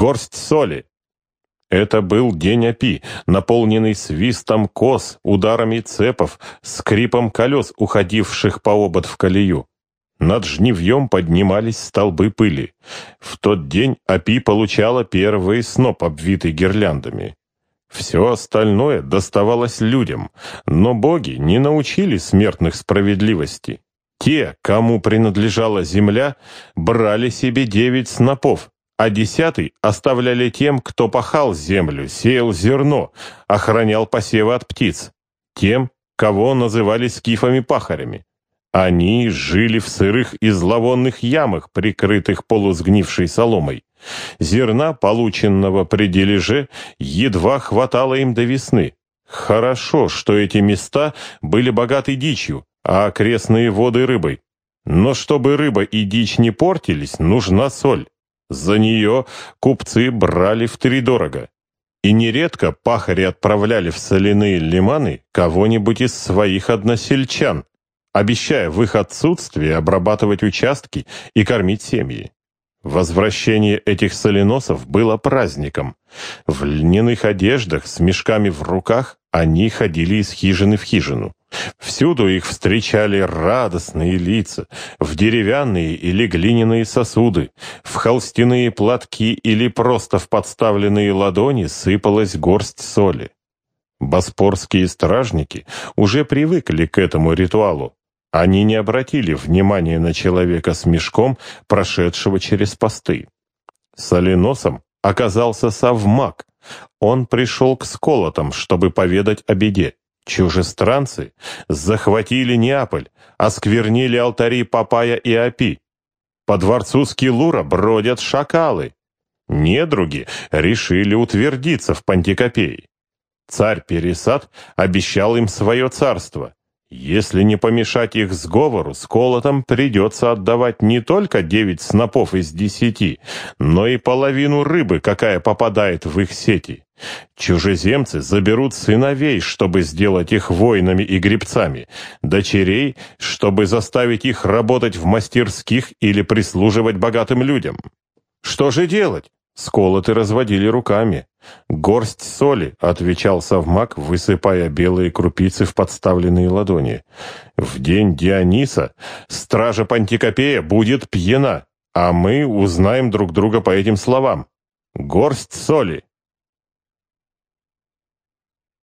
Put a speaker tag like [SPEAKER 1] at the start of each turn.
[SPEAKER 1] горсть соли. Это был день опи, наполненный свистом кос, ударами цепов, скрипом колес, уходивших по обод в колею. Над жнивьем поднимались столбы пыли. В тот день Апи получала первый сноп, обвитый гирляндами. Все остальное доставалось людям, но боги не научили смертных справедливости. Те, кому принадлежала земля, брали себе девять снопов, а десятый оставляли тем, кто пахал землю, сеял зерно, охранял посевы от птиц, тем, кого называли скифами-пахарями. Они жили в сырых и зловонных ямах, прикрытых полусгнившей соломой. Зерна, полученного при дележе, едва хватало им до весны. Хорошо, что эти места были богаты дичью, а окрестные воды рыбой. Но чтобы рыба и дичь не портились, нужна соль. За нее купцы брали втридорого. И нередко пахари отправляли в соляные лиманы кого-нибудь из своих односельчан, обещая в их отсутствие обрабатывать участки и кормить семьи. Возвращение этих соленосов было праздником. В льняных одеждах с мешками в руках они ходили из хижины в хижину. Всюду их встречали радостные лица, в деревянные или глиняные сосуды, в холстяные платки или просто в подставленные ладони сыпалась горсть соли. Боспорские стражники уже привыкли к этому ритуалу. Они не обратили внимания на человека с мешком, прошедшего через посты. Соленосом оказался совмак. Он пришел к сколотам, чтобы поведать о беде. Чужестранцы захватили Неаполь, осквернили алтари Папая и Апи. По дворцу Скилура бродят шакалы. Недруги решили утвердиться в Пантикопее. Царь Пересад обещал им свое царство. Если не помешать их сговору, с колотом придется отдавать не только девять снопов из десяти, но и половину рыбы, какая попадает в их сети. Чужеземцы заберут сыновей, чтобы сделать их воинами и гребцами, дочерей, чтобы заставить их работать в мастерских или прислуживать богатым людям. Что же делать? Сколоты разводили руками. «Горсть соли», — отвечал совмак, высыпая белые крупицы в подставленные ладони. «В день Диониса стража Пантикопея будет пьяна, а мы узнаем друг друга по этим словам. Горсть соли».